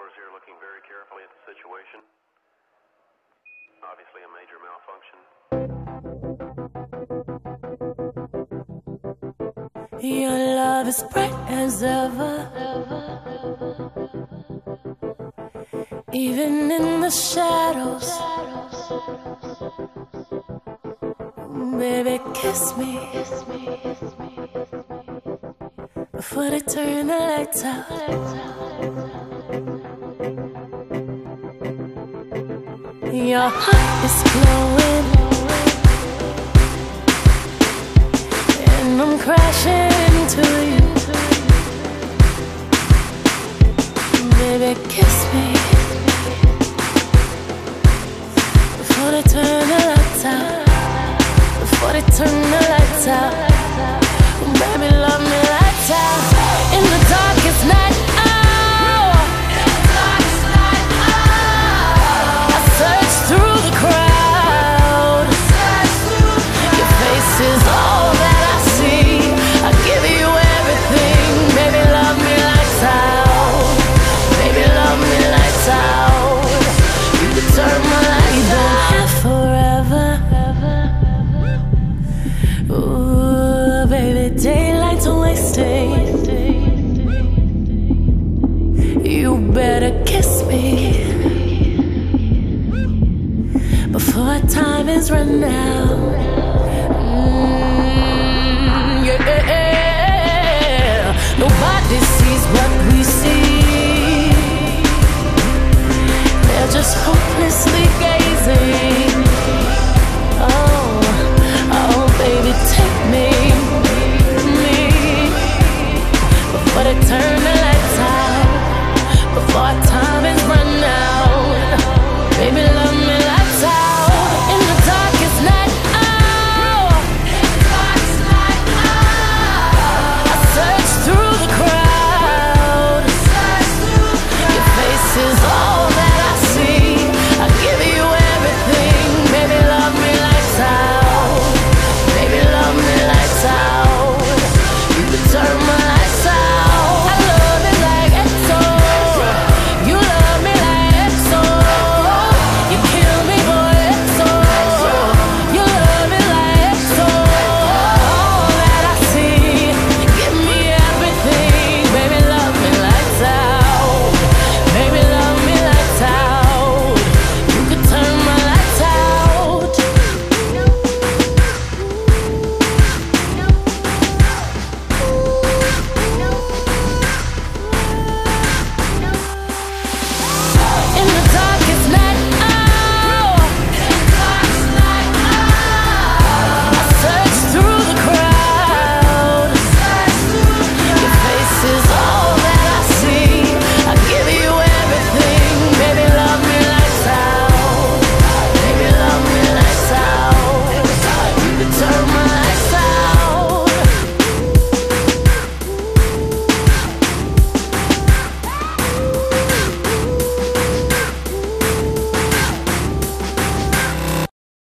controllers here looking very carefully at the situation. Obviously a major malfunction. Your love is bright as ever. Even in the shadows. Baby, kiss me. Before they turn the lights out. Your heart is glowing, and I'm crashing into you. Baby, kiss me before they turn the lights out. Before they turn the lights out, before time is run out. Mm, yeah. Nobody sees what we see. They're just hopelessly gazing. Oh, oh, baby, take me, me, before they turn the lights out. Before time